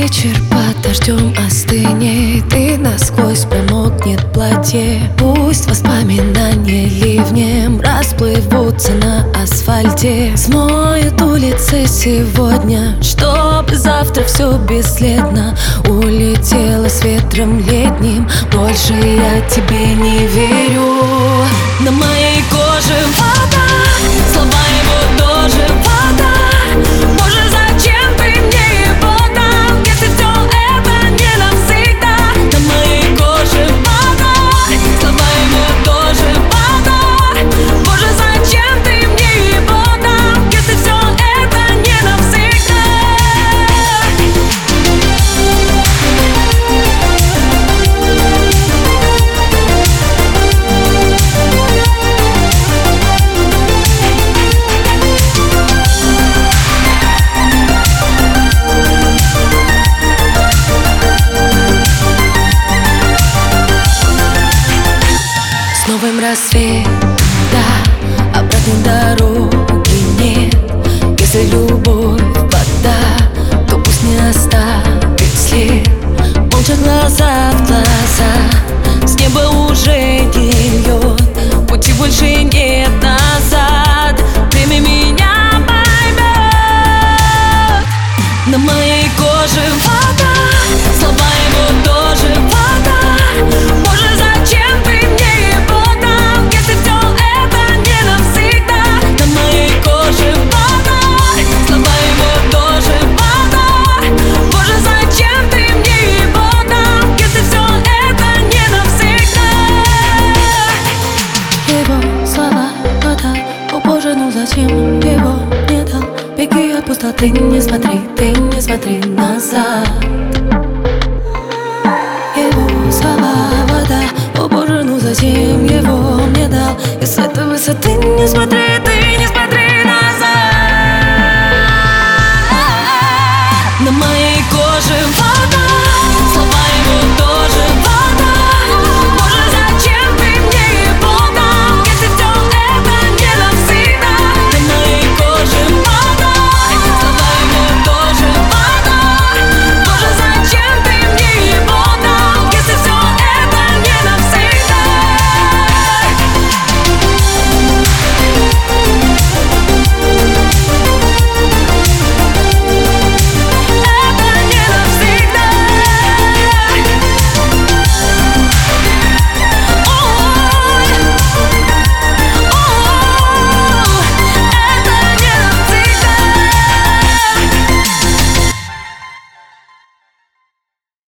Вечер под дождем остынет И насквозь промокнет платье. Пусть воспоминания ливнем Расплывутся на асфальте. Смоют улицы сегодня Чтоб завтра все бесследно Улетело с ветром летним. Больше я тебе не верю. На моей коже вода Рассветом, да, обратной дороги нет. Если любовь вода, то пусть не оставит след. Молча глаза в глаза, с неба уже не льет. Пути больше нет От пустоты, не смотри, ты не смотри назад. Его слова вода. О боже, ну зачем его мне дал? И с этой высоты не смотри, ты